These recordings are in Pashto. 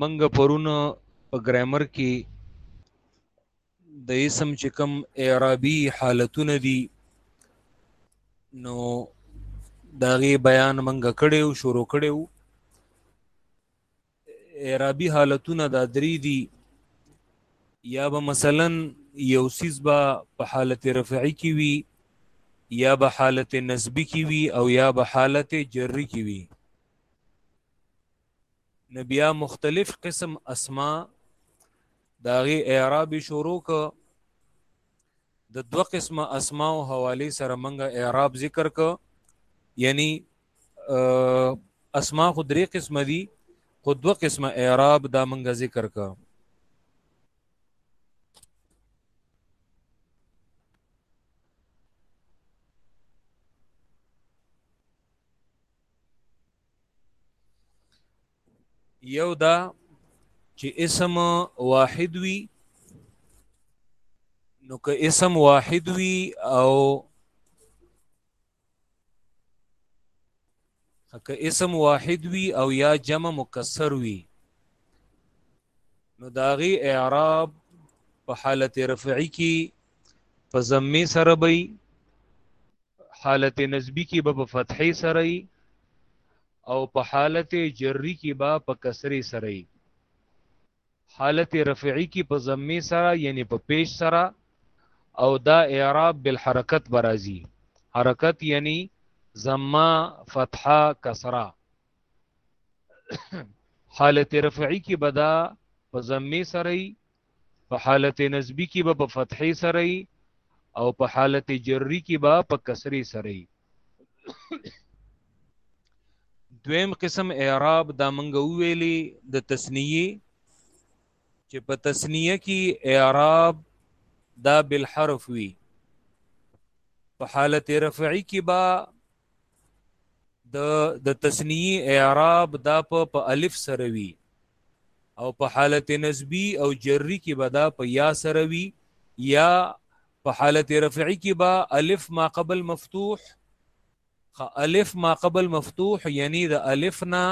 منګ پرونه په ګرامر کې د اسم چې کوم اعرابي حالتونه دي نو داغه بیان منګه کړو شروع کړو اعرابي حالتونه دا درې دي یا به مثلا یو سیز به په حالت رفعی کې وي یا به حالت نسبی کې وي او یا به حالت جری کې وي نبیا مختلف قسم اسما داغي اعراب شروع ک د دوه قسمه اسماء او حوالی سره منګه اعراب ذکر کو یعنی اسماء خو درې قسمه دي خو دوه قسمه اعراب دا منګه ذکر کو یو دا چې اسم واحد وي نو که اسم واحد وي او که اسم واحد وي او یا جمع مکسر وي نو داغي اعراب په حالت رفعی کې په ضمه سره وي حالت نسبی کې به په فتحې سره وي او په حالت جری کی با په کسری سره حالت رفعی کی په ضمه سره یعنی په پیش سره او دا اعراب بالحرکت برازی حرکت یعنی ضمه فتحه کسره حالت رفعی کی بدا په ضمه سره په حالت نسبی کې به په فتحې سره ای او په حالت جری کې به په کسرې سره ای دویم قسم اعراب دا منګه ویلي د تسنیه چې په تسنیه کې اعراب دا بالحرف وی په حالت رفعی کې با د د تسنیه اعراب دا په الف سره وی او په حالت نسبی او جری کې به دا په یا سره وي یا په حالت رفعی کې به الف ما قبل مفتوح الف ما قبل مفتوح یعنی د الف نه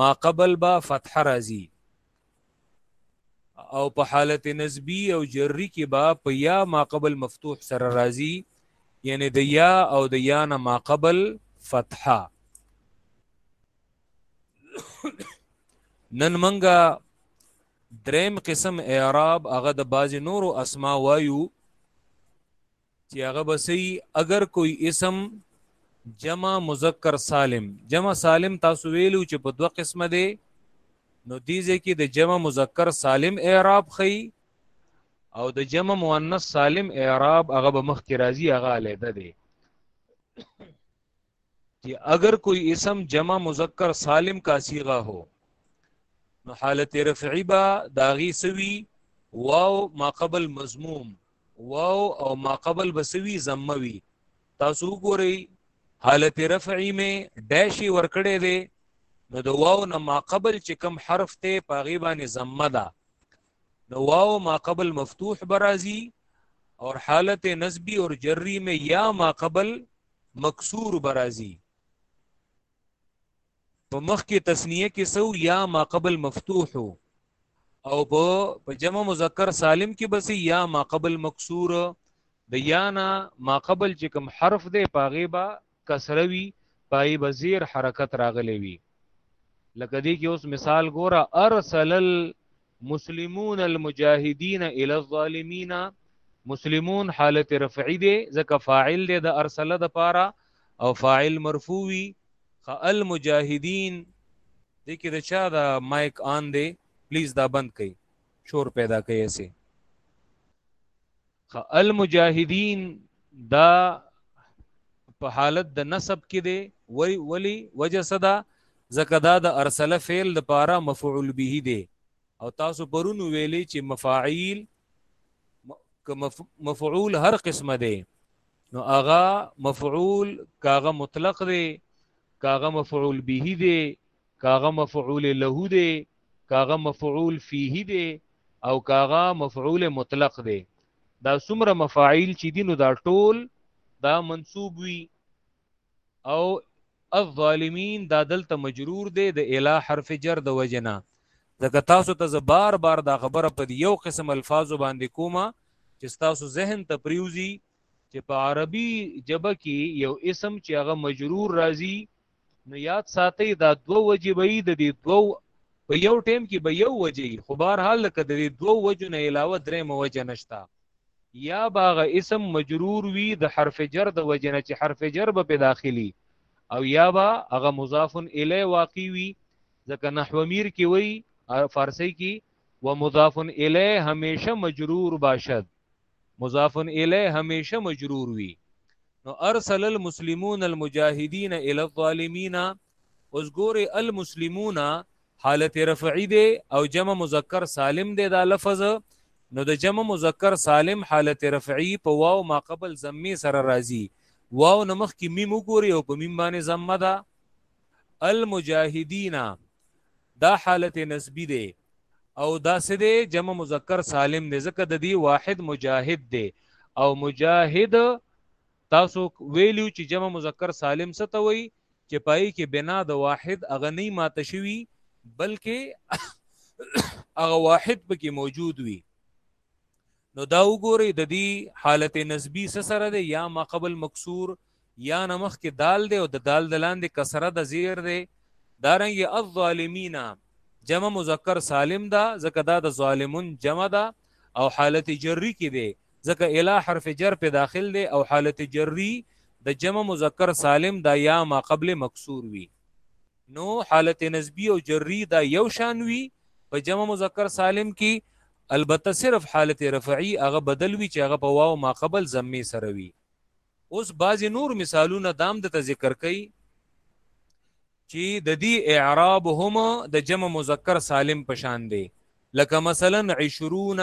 ما قبل به فتح راځي او په حالت نسبی او جری کې به په یا ما قبل مفتوح سره راځي یعنی د یا او د یا نه ما قبل فتحه نن منګه دریم قسم اعراب هغه د بعضی نورو اسما وایو چې هغه بسې اگر کوئی اسم جمع مذکر سالم جمع سالم تاسو ویلو چې په دوه قسمه دی نو دیزه کې د جمع مذکر سالم اعراب خي او د جمع مؤنث سالم اعراب هغه به مخ کې راځي هغه علیده دی چې اگر کوئی اسم جمع مذکر سالم کا صيغه هو نو حالت رفعی با داغي سوي واو ما قبل مضموم واو او ما قبل بسوي زموي تاسو ګورئ حالت رفعی می ډاشي ورکړې ده نو د واو نه ما قبل چې کم حرف ته پاغي باندې زمه ده نو واو ما قبل مفتوح برازی اور حالت نسبی اور جری میں یا ما قبل مکسور برازی په مخ کې تسنیه کې سو یا ما قبل مفتوح او په جمع مذکر سالم کې بس یا ما قبل مکسور د یانا ما قبل چې کوم حرف دی پاغه با کسره وي پای به زیر حرکت راغلی وي لکه دې کې اوس مثال ګوره ارسل المسلمون المجاهدین الی الظالمین مسلمون حالت رفعی دی ځکه فاعل دی د ارسل د پاره او فاعل مرفوع وي خال مجاهدین دې کې د چا دا مایک آن دی پلیز دا بند کړئ شور پیدا کړئ سي المجاهدین دا په حالت د نسب کې دی وی ولی وجه صدا زکه دا د ارسله فعل د پاره مفعول به دی او تاسو پرونو ویلې چې مفاعیل مفعول هر قسمه دی نو اغا مفعول کاغه مطلق دی کاغه مفعول به دی کاغه مفعول له دی کاغه مفعول فيه دی او کاغه مفعول مطلق دی دا څومره مفاعیل چې دینو دا ټول دا منصوب وي او الظالمین دا دلته مجرور دی د اله حرف جر د وجنا ځکه تاسو ته زه بار بار دا خبره په یو قسم الفاظو باندې کومه چې تاسو ذهن ته پریوزی چې په عربي جبه کې یو اسم چې هغه مجرور راځي نو یاد ساتئ دا دو وجې به د دې دو په یو ټیم کې به یو وجې خو بهر حال لکه د دې دو وجو نه علاوه درې موجه نشتا یا باغ اسم مجرور وی د حرف جر د وجې نه چې حرف جر به په داخلي او یا با هغه مضاف الی واقع وی ځکه نحو میر کې وی فارسی کې ومضاف الی همیشه مجرور باشد مضاف الیه همیشه مجرور وي نو ارسل المسلمون المجاهدین الی الظالمین اوس ګوره المسلمون حالت رفعی دی او جمع مذکر سالم دی دا لفظ نو د جمع مذکر سالم حالت رفعی په واو ما قبل زمي سره راځي واو نمخ کې میم وګوري او په میم باندې زمه ده المجاهدین دا حالت نسبی دی او دا څه دی جمع مذکر سالم دی ځکه د دې واحد مجاهد دی او مجاهد تاسو ویلو چې جمع مذکر سالم څه ته وایي چې پای کې بنا د واحد اغنی ماته شوی بلکې هغه واحد پکې موجود وي نو دا وګورئ د دې حالت نسبی څه سره دی یا ما قبل مکسور یا نمخ کې دال دی او د دال د لاندې کسره د زیر دی دارنګ الظالمین جمع مذکر سالم دا ځکه دا د ظالمون جمع ده او حالت جری کې دی ځکه اله حرف جر په داخل دی او حالت جری د جمع مذکر سالم دا یا ما قبل مکسور وی نو حالت نسبی او جری دا یو شان وی په جمع مذکر سالم کې البته صرف حالت رفعی هغه بدل وی چې هغه په واو ما قبل زمې سره وی اوس بعض نور مثالونه دام د ذکر کوي چې د دې اعراب هم د جمع مذکر سالم پشان دی لکه مثلا 20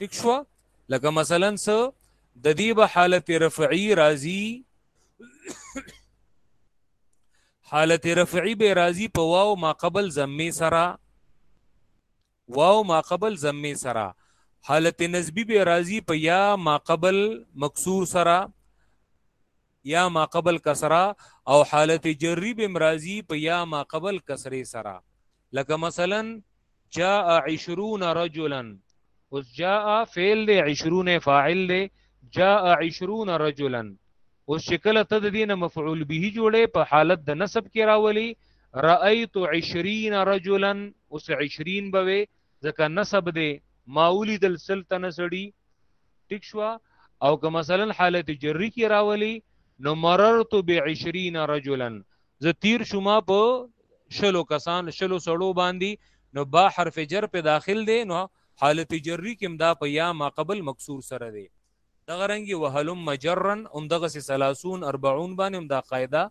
ټیک شو لکه مثلا څه د دې به حالت رفعی راضی حالت رفعی به راضی په واو ما قبل زمي سرا واو ما قبل زمي سرا حالت نسبی به راضی په یا ما قبل مکسور سرا یا ما قبل کسره او حالت جری بم راضی په یا ما قبل کسره سره لکه مثلا جاء 20 رجلا اوس جاء فعل دی 20 فاعل دی جاء 20 رجلا اوس شکل ته د دینه مفعول به جوړه په حالت د نسب کې راولي رأيت 20 رجلا اوس 20 بوي ځکه نسب دی ماولی دل سلطنه سړي ټیک شو او که مثلا حالت جری کې راولي نو مررت بعشرین رجلا زه تیر شوما په شلو کسان شلو سړو باندې نو با حرف جر په داخل دی نو حالت جری کې دا په یا ما قبل مکسور سره دی دغه رنګي وهلم مجرن هم دغه سي 30 40 باندې هم دا قاعده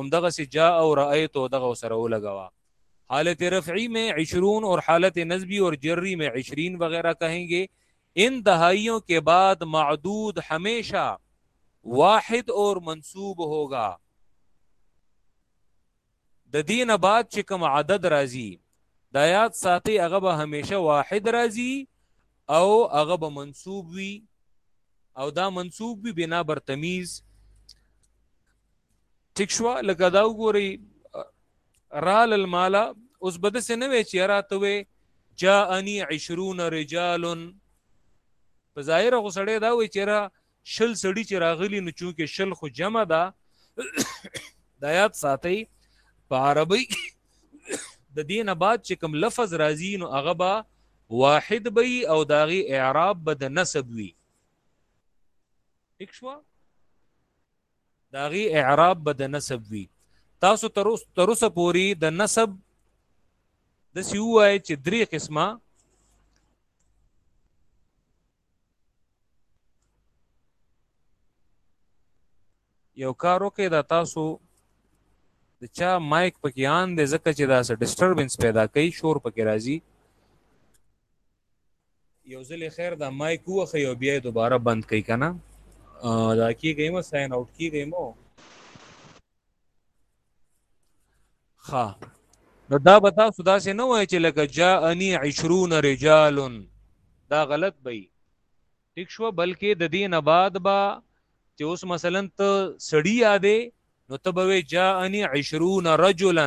هم دغه سي جاء او رايت او دغه سره ولګوا حالت رفعی میں 20 اور حالت نسبی اور جری میں 20 وغیرہ کہیں گے ان دهائیوں کے بعد معدود ہمیشہ واحد اور منصوب ہوگا د دې نه بعد چې کوم عدد راځي د یاد ساتي هغه به همیشه واحد راځي او هغه به منصوب وي او دا منصوب وي بنا بر تمیز ټیک شو لکه دا وګوري رال المال اوس بده سه نه وی چې راته وی جاءني 20 رجال په ظاهر غو سړی دا وی چې را شل سړی چې راغلی نو چونکه شل خو جمع ده د آیات ساتي په عربی د دین بعد چې کوم لفظ راځي نو هغه به واحد به او داغي اعراب به د نسب وي ٹھیک شو دا غي اعراب به د نسب وي تاسو تر اوس تر اوسه پوری د نسب د سی وای چې درې قسمه یو کار وکړئ دا تاسو د چا مایک پکې آن دی ځکه چې دا څه ډیسټربنس پیدا کوي شور پکې راځي یو ځل خیر دا مایک وخه یو بیا دوباره بند کړئ کنه دا کیږي مو ساين اوټ کیږي مو ها نو دا به تاسو داسې نه وای چې لکه جاءنی 20 رجال دا غلط بې ټیک شو بلکې د دین بعد با چې اوس مثلا ته سړی یادې نو ته به جاءنی 20 رجلا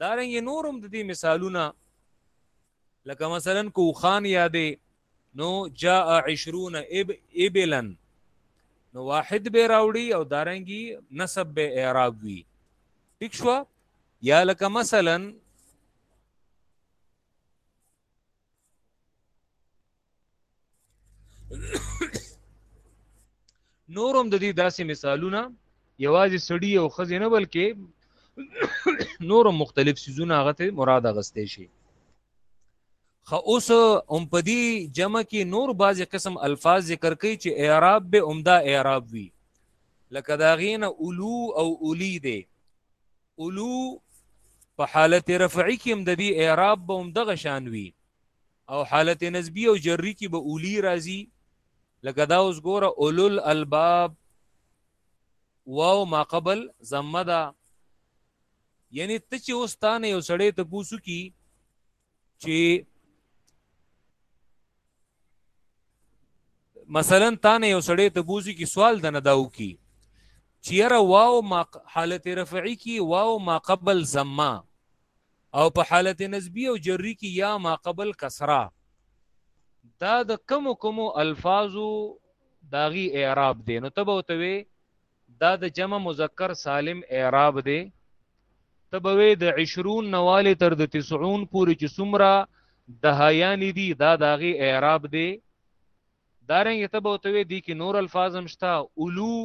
دارنګ نور هم د دې مثالونه لکه مثلا کو خان یادې نو جاء 20 اب ابلن نو واحد به راوړي او دارنګي نسب به اعراب وي ٹھیک شو یا لکه مثلا نورم د دې داسې مثالونه یوازې سړی او خزې نه بلکې نورم مختلف سيزونه هغه ته مراد غستې شي خو اوس هم په دې جمع کې نور بعضې قسم الفاظ ذکر کوي چې اعراب به عمده اعراب وي لکه دا غینه اولو او اولی دی اولو په حالت رفعی کې هم د دې اعراب به هم دغه شان وي او حالت نسبی او جری کې به اولی راځي لکه دا اوس ګوره اولل الباب واو ما قبل زمدا یعنی ته چې اوس تانه یو سړی ته پوسو کی چې مثلا تا نه یو سړی ته بوزي کې سوال د نه داو کی چیرې واو ما حالت رفعی کی واو ما قبل زما او په حالت نسبی او جری کی یا ما قبل کسرا دا د کم کم الفاظو داغي اعراب دی نو تبو توي دا د جمع مذکر سالم اعراب دی ته به وې د 20 نواله تر د 90 پورې چې څومره د هيان دي دا داغي اعراب دی دارنګ ته به توې دي کې نور الفاظ هم شته اولو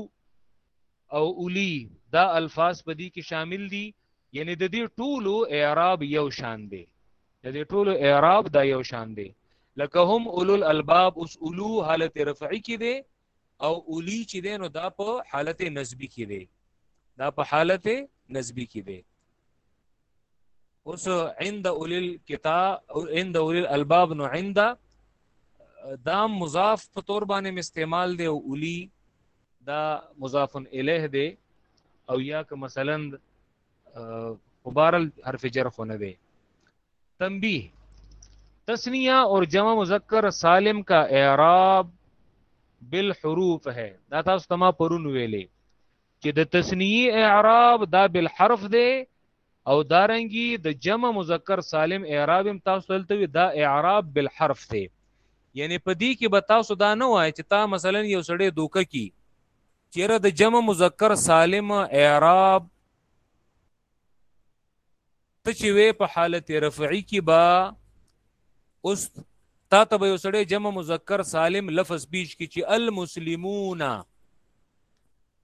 او اولی دا الفاظ په دې کې شامل دي یعنی د دې ټولو اعراب یو شان دی د دې ټولو اعراب دا یو شان دی لکه هم اولو الالباب اوس اولو حالت رفعی کې دی او اولی چې دی نو دا په حالت نسبی کې دی دا په حالت نسبی کې دی اوس عند اولی الكتاب او عند اولی الالباب نو عند دا مضاف په تور باندې استعمال دی او اولی دا مضاف الیه دی او یا که مثلا خو بهرحال حرف جر خو نه دی تنبیه تسنیه اور جمع مذکر سالم کا اعراب بالحروف ہے دا تاسو تما پرون ویلې چې د تسنیه اعراب دا بالحرف دی او دارنګي د دا جمع مذکر سالم اعراب هم تاسو دلته دا اعراب بالحرف دی یعنی په دې کې به تاسو دا نه وای چې تا مثلا یو سړی دوکه کی چیرې د جمع مذکر سالم اعراب ته چې وې په حالت رفعي کې با اوس تا ته به وسړې جمع مذکر سالم لفظ پیش کې چې المسلمون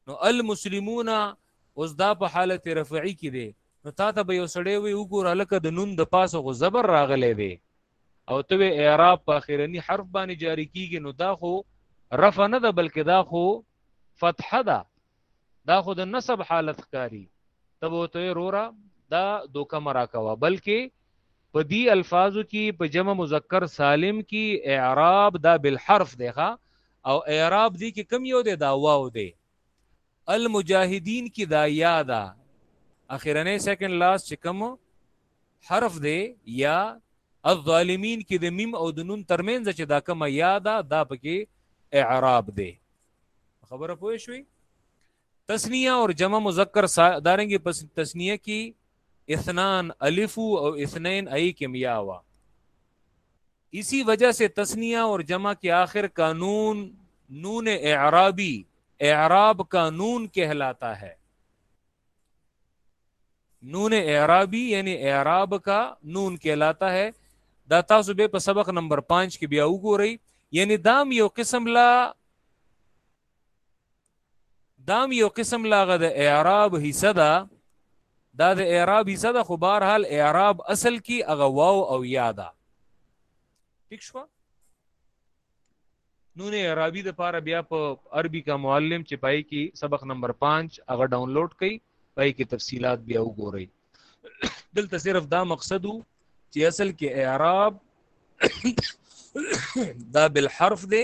نو المسلمون اوس دا په حالت رفعي کې دی نو تا ته به وسړې وي وګوره لکه د نون د پاسه غو زبر راغلې دی او ته وی اعراب په اخرنی حرف باندې جاری کیږي نو دا خو رفع نه ده بلکې دا خو فتحه ده دا خو د نسب حالت ښکاری تب ته رورا دا دوکه مرا کوا بلکې په دې الفاظو کې په جمع مذکر سالم کې اعراب دا بالحرف دی ښا او اعراب دی کې کم یو دی دا واو دی المجاهدین کې دا یا دا اخیرنې سیکنډ لاس چې کم حرف دی یا الظالمین کې د میم او د نون ترمنځ چې دا کومه یا ده دا پکې اعراب دی خبره پوه شوي تسنیه او جمع مذکر دارنګ پس تسنیه کې اثنان الف او اثنين ای کې میا وا اسی وجہ سے تسنیه اور جمع کے آخر کا نون نون اعرابی اعراب کا نون کہلاتا ہے نون اعرابی یعنی اعراب کا نون کہلاتا ہے دا تاسو به په سبق نمبر 5 کې بیا وګورئ یعنی دام یو قسم لا دام یو قسم لاغه د اعراب حصہ ده دا د اعراب حصہ ده خو بهر حال اعراب اصل کې هغه واو او یا ده ٹھیک شو نون عربي د پاره بیا په عربي کا معلم چې پای کې سبق نمبر 5 هغه ډاونلوډ کړئ پای کې تفصيلات بیا وګورئ دلته صرف دا مقصد چې اصل کې اعراب دا بالحرف دی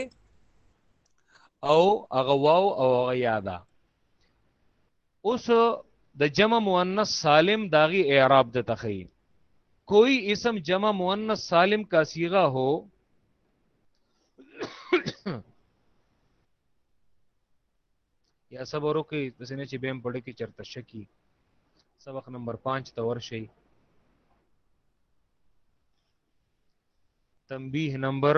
او هغه واو او هغه یا ده اوس د جمع مؤنث سالم داغي اعراب د تخی کوئی اسم جمع مؤنث سالم کا صیغه هو یا صبر وکي د سینې چې بیم پړ کې چرته شکی سبق نمبر 5 ته ورشي تنبیه نمبر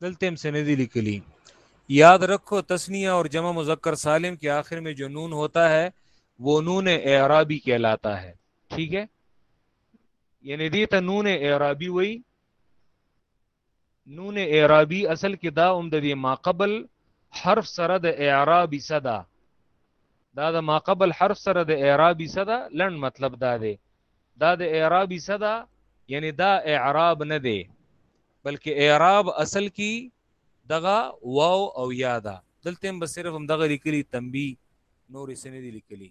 ندی کلی یاد رکھو تسنیہ اور جمع مذکر سالم کے آخر میں جو نون ہوتا ہے وہ نون اعرابی کہلاتا ہے ٹھیک ہے یعنی دیتا نون اعرابی نون اعرابی اصل کې دا هم د دې ما قبل حرف سره د اعرابی صدا دا د ما قبل حرف سره د اعرابی صدا لن مطلب دا دی دا د اعرابی صدا یعنی دا اعراب نه دی بلکې اعراب اصل کې دغه واو او یا ده دلته هم صرف هم دغه لیکلي تنبیه نور سندې لیکلي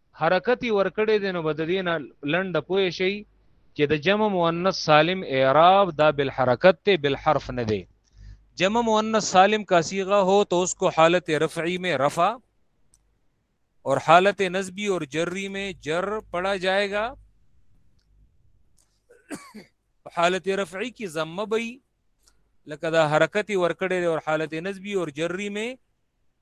حرکت یې ورکړی دی نو به د دې نه لنډه پوه شئ چې د جمع مؤنث سالم اعراب دا بالحرکت دی بالحرف نه دی جمع مؤنث سالم کا صیغه ہو تو اس کو حالت رفعی میں رفع اور حالت نصبی اور جری میں جر پڑا جائے گا حالت رفعی کی ضمہ بئی لکه دا حرکت ورکړی اور حالت نصبی اور جری میں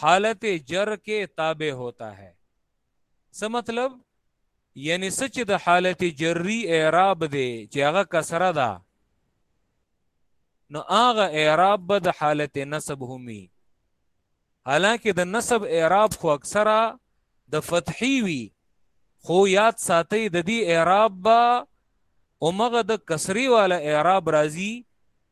حالت جر کې تابع ہوتا ہے څه مطلب یعنی سچ د حالت جری اعراب دی چې هغه کسره ده نو هغه اعراب به د حالت نصب همي حالانکه د نصب اعراب خو اکثره د فتحي وي خو یاد ساتي د دې اعراب با اومغه د کسری والا اعراب راځي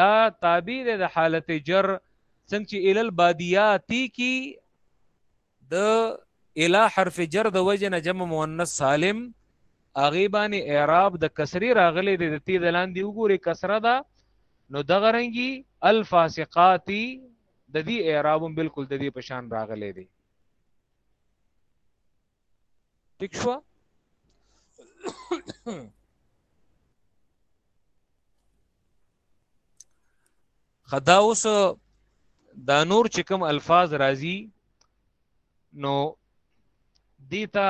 دا تابع ده د حالت جر څنګه چې ال البادیاتی کی د اله حرف جر د وجه نه جمع مؤنث سالم اغه باندې اعراب د کسری راغلی د تی د لاندې وګوري کسره ده نو دغه رنګي الفاسقاتی د دې اعراب بالکل د دې پشان راغلی دی ټیک شو خدا اوس دا نور چې کوم الفاظ راځي نو دیتا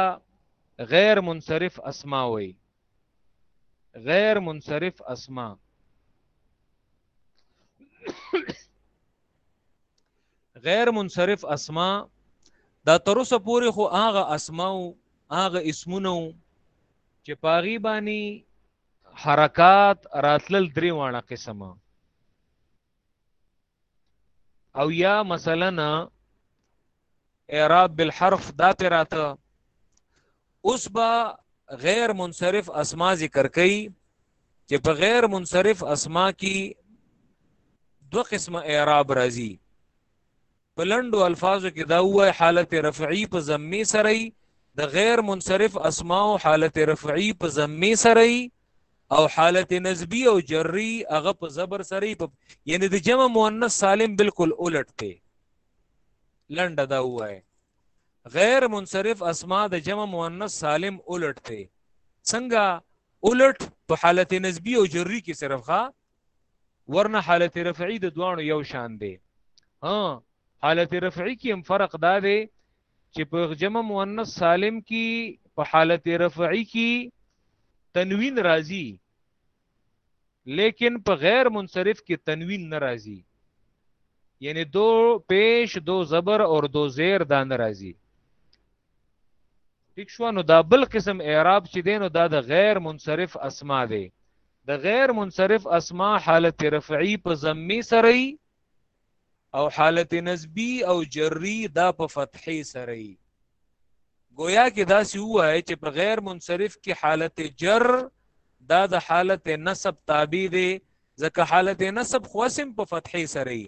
غیر منصرف اسما وي غیر منصرف اسما غیر منصرف اسماء دا تر اوسه پورې خو هغه اسماء هغه اسمونه چې پاغي باندې حرکات راتلل درې وانه قسمه او یا مثلا اعراب بالحرف دا پیراته اوس با غیر منصرف اسما ذکر کړي چې په غیر منصرف اسما کې دو قسمه اعراب راځي په لندو الفاظو کې دا وای حالت رفعی په ضمه سره د غیر منصرف اسماء او حالت رفعی په ضمه سره او حالت نسبی او جری هغه په زبر سره یعنی د جمع مؤنث سالم بالکل الټ ته لنډه دا وای غیر منصرف اسماء د جمع مؤنث سالم الټ ته څنګه الټ په حالت نسبی او جری کې صرف ښا ورنه حالت رفعی د دوانو یو شان دی ها حالت رفعی کې هم فرق دا دی چې په جمع مؤنث سالم کې په حالت رفعی کې تنوین راځي لیکن په غیر منصرف کې تنوین ناراضي یعنی دو پیش دو زبر اور دو زیر دا ناراضي ٹھیک شو نو دا بل قسم اعراب چې دین نو دا د غیر منصرف اسما دی د غیر منصرف اسما حالت رفعی په ضمی سره او حالت نسبی او جری دا په فتحې سره ای گویا کې دا سی وای چې په غیر منصرف کې حالت جر دا د حالت نسب تابع دی ځکه حالت نسب خو اسم په فتحې سره ای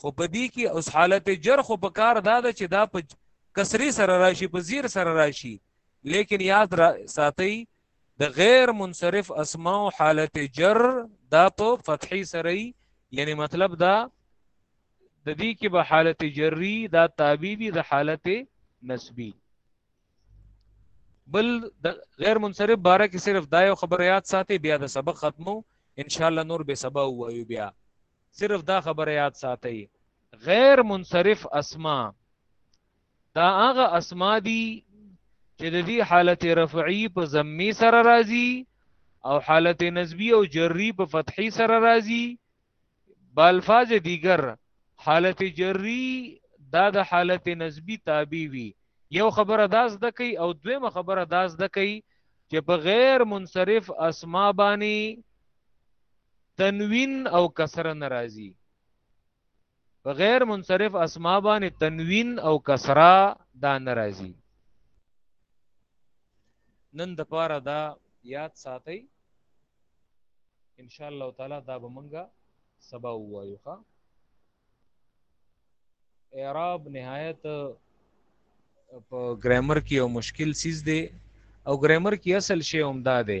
خو په دې کې اوس حالت جر خو په کار دا ده چې دا په کسری سره راشي په زیر سره راشي لیکن یاد را ساتي د غیر منصرف اسماء حالت جر دا په فتحي سره یعنی مطلب دا د دې کې به حالت جری دا تابع وي د حالت نسبی بل د غیر منصرف باره کې صرف دا یو خبر یاد ساتي بیا د سبق ختمو ان شاء الله نور به سبا وایو بیا صرف دا خبر یاد ساتي غیر منصرف اسما دا هغه اسما دي چې د دې حالت رفعی په ضمه سره راځي او حالت نسبی او جری په فتحی سره راځي بالفاظ دیگر حالت جری دا د حالت نسبی تابع وي یو خبره داس د کوي او دویمه خبره داس د کوي چې په غیر منصرف اسما باندې تنوین او کسره ناراضي په غیر منصرف اسما باندې تنوین او کسرا دا ناراضي نن د پاره دا یاد ساتي ان شاء الله تعالی دا به مونږه سبا وایو ښا اعراب نهایت په ګرامر کې یو مشکل سیز دی او ګرامر کې اصل شی هم دا دی